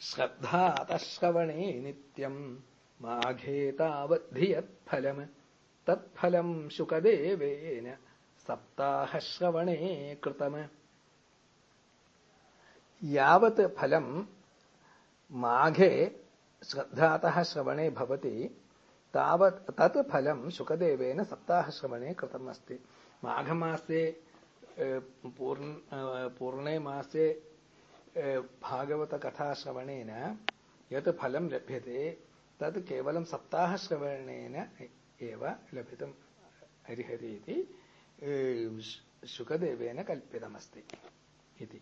श्रद्धातश्रवणे नित्यम् माघे तावद्धि यत्फलम् तत्फलम् शुकदेवेन सप्ताहश्रवणे कृतम्। यावत् फलम् माघे श्रद्धातः श्रवणे भवति। तावत् तत् फलम् शुकदेवेन सप्ताहश्रवणे कृतम् अस्ति। माघमासे पूर्ण पूर्णे मासे भागवतकथाश्रवणेन यत् फलं लभ्यते तत् केवलं सप्ताहश्रवणेन एव लभितुम् अर्हति इति शुकदेवेन कल्पितमस्ति इति